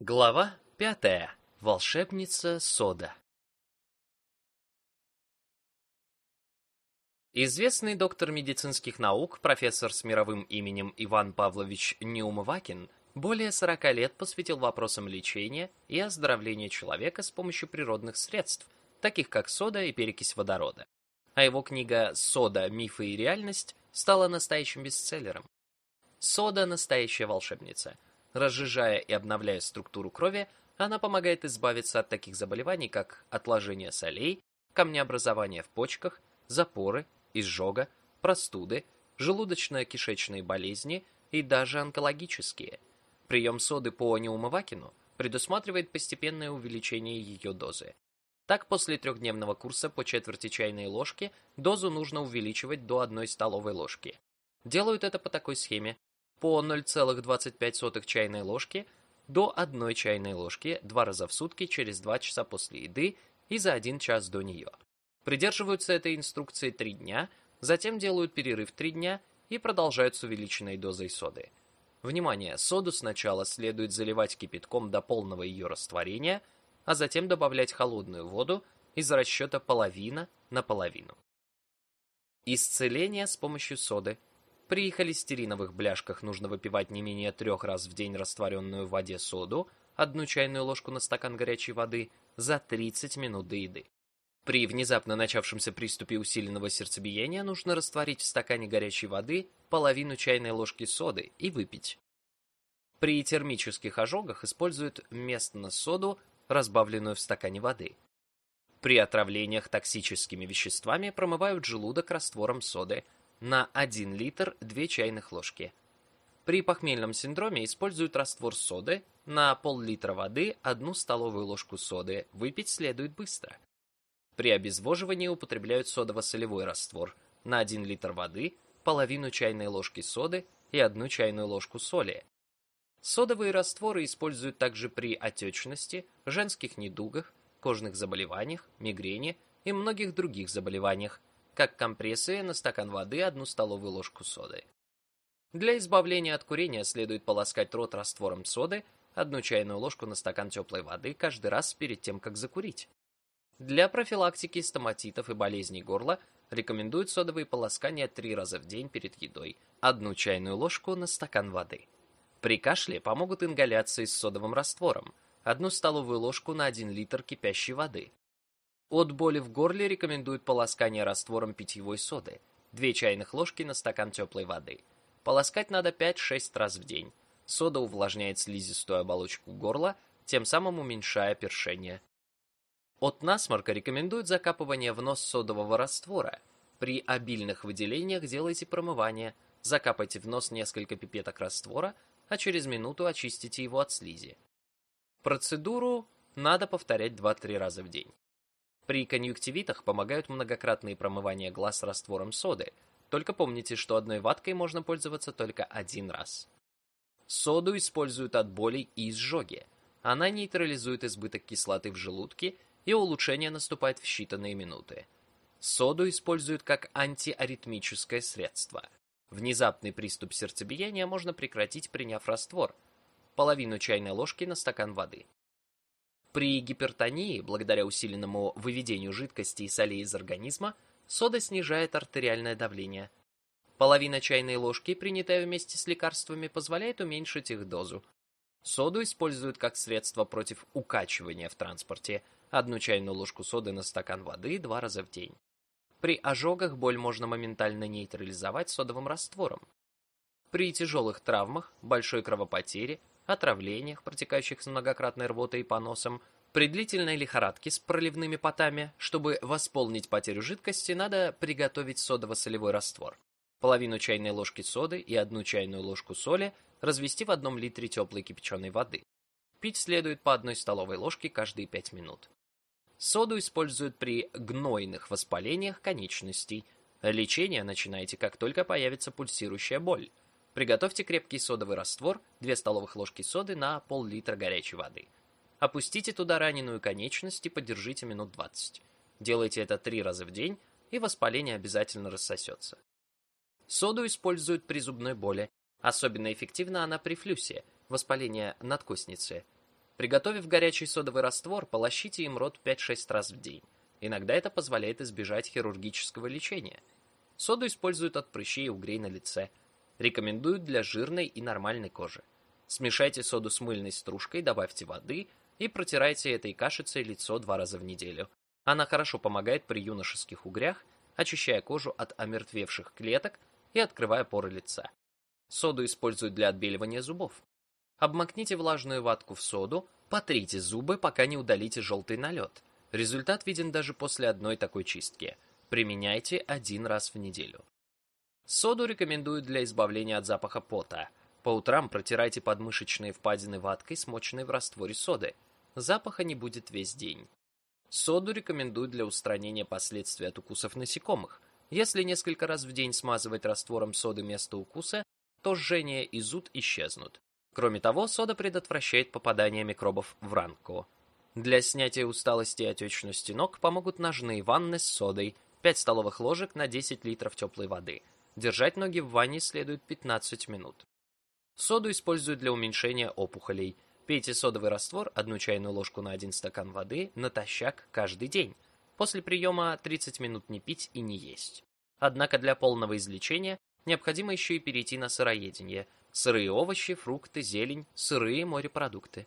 Глава пятая. Волшебница Сода. Известный доктор медицинских наук, профессор с мировым именем Иван Павлович Неумывакин, более 40 лет посвятил вопросам лечения и оздоровления человека с помощью природных средств, таких как сода и перекись водорода. А его книга «Сода. Мифы и реальность» стала настоящим бестселлером. Сода – настоящая волшебница – Разжижая и обновляя структуру крови, она помогает избавиться от таких заболеваний, как отложение солей, камнеобразование в почках, запоры, изжога, простуды, желудочно-кишечные болезни и даже онкологические. Прием соды по неумывакину предусматривает постепенное увеличение ее дозы. Так, после трехдневного курса по четверти чайной ложки дозу нужно увеличивать до 1 столовой ложки. Делают это по такой схеме по 0,25 чайной ложки до 1 чайной ложки два раза в сутки через 2 часа после еды и за 1 час до нее. Придерживаются этой инструкции 3 дня, затем делают перерыв 3 дня и продолжают с увеличенной дозой соды. Внимание, соду сначала следует заливать кипятком до полного ее растворения, а затем добавлять холодную воду из расчета половина на половину. Исцеление с помощью соды – при холестериновых бляшках нужно выпивать не менее трех раз в день растворенную в воде соду, одну чайную ложку на стакан горячей воды, за 30 минут до еды. При внезапно начавшемся приступе усиленного сердцебиения нужно растворить в стакане горячей воды половину чайной ложки соды и выпить. При термических ожогах используют местно соду, разбавленную в стакане воды. При отравлениях токсическими веществами промывают желудок раствором соды – на 1 литр 2 чайных ложки. При похмельном синдроме используют раствор соды, на пол-литра воды 1 столовую ложку соды, выпить следует быстро. При обезвоживании употребляют содово-солевой раствор, на 1 литр воды, половину чайной ложки соды и 1 чайную ложку соли. Содовые растворы используют также при отечности, женских недугах, кожных заболеваниях, мигрени и многих других заболеваниях, как компрессы на стакан воды одну столовую ложку соды. Для избавления от курения следует полоскать рот раствором соды, одну чайную ложку на стакан теплой воды каждый раз перед тем, как закурить. Для профилактики стоматитов и болезней горла рекомендуют содовые полоскания три раза в день перед едой, одну чайную ложку на стакан воды. При кашле помогут ингаляции с содовым раствором, одну столовую ложку на 1 литр кипящей воды, от боли в горле рекомендуют полоскание раствором питьевой соды, 2 чайных ложки на стакан теплой воды. Полоскать надо 5-6 раз в день. Сода увлажняет слизистую оболочку горла, тем самым уменьшая першение. От насморка рекомендуют закапывание в нос содового раствора. При обильных выделениях делайте промывание, закапайте в нос несколько пипеток раствора, а через минуту очистите его от слизи. Процедуру надо повторять 2-3 раза в день. При конъюнктивитах помогают многократные промывания глаз раствором соды. Только помните, что одной ваткой можно пользоваться только один раз. Соду используют от болей и изжоги. Она нейтрализует избыток кислоты в желудке, и улучшение наступает в считанные минуты. Соду используют как антиаритмическое средство. Внезапный приступ сердцебиения можно прекратить, приняв раствор. Половину чайной ложки на стакан воды. При гипертонии, благодаря усиленному выведению жидкости и солей из организма, сода снижает артериальное давление. Половина чайной ложки, принятая вместе с лекарствами, позволяет уменьшить их дозу. Соду используют как средство против укачивания в транспорте. Одну чайную ложку соды на стакан воды два раза в день. При ожогах боль можно моментально нейтрализовать содовым раствором. При тяжелых травмах, большой кровопотере, отравлениях, протекающих с многократной рвотой и поносом, при длительной лихорадке с проливными потами, чтобы восполнить потерю жидкости, надо приготовить содово-солевой раствор. Половину чайной ложки соды и одну чайную ложку соли развести в одном литре теплой кипяченой воды. Пить следует по одной столовой ложке каждые 5 минут. Соду используют при гнойных воспалениях конечностей. Лечение начинайте, как только появится пульсирующая боль. Приготовьте крепкий содовый раствор, 2 столовых ложки соды на пол-литра горячей воды. Опустите туда раненую конечность и подержите минут 20. Делайте это 3 раза в день, и воспаление обязательно рассосется. Соду используют при зубной боли. Особенно эффективна она при флюсе, воспалении надкосницы. Приготовив горячий содовый раствор, полощите им рот 5-6 раз в день. Иногда это позволяет избежать хирургического лечения. Соду используют от прыщей и угрей на лице. Рекомендуют для жирной и нормальной кожи. Смешайте соду с мыльной стружкой, добавьте воды и протирайте этой кашицей лицо два раза в неделю. Она хорошо помогает при юношеских угрях, очищая кожу от омертвевших клеток и открывая поры лица. Соду используют для отбеливания зубов. Обмакните влажную ватку в соду, потрите зубы, пока не удалите желтый налет. Результат виден даже после одной такой чистки. Применяйте один раз в неделю. Соду рекомендуют для избавления от запаха пота. По утрам протирайте подмышечные впадины ваткой, смоченной в растворе соды. Запаха не будет весь день. Соду рекомендуют для устранения последствий от укусов насекомых. Если несколько раз в день смазывать раствором соды место укуса, то жжение и зуд исчезнут. Кроме того, сода предотвращает попадание микробов в ранку. Для снятия усталости и отечности ног помогут ножные ванны с содой, 5 столовых ложек на 10 литров теплой воды. Держать ноги в ванне следует 15 минут. Соду используют для уменьшения опухолей. Пейте содовый раствор, одну чайную ложку на 1 стакан воды, натощак каждый день. После приема 30 минут не пить и не есть. Однако для полного излечения необходимо еще и перейти на сыроедение. Сырые овощи, фрукты, зелень, сырые морепродукты.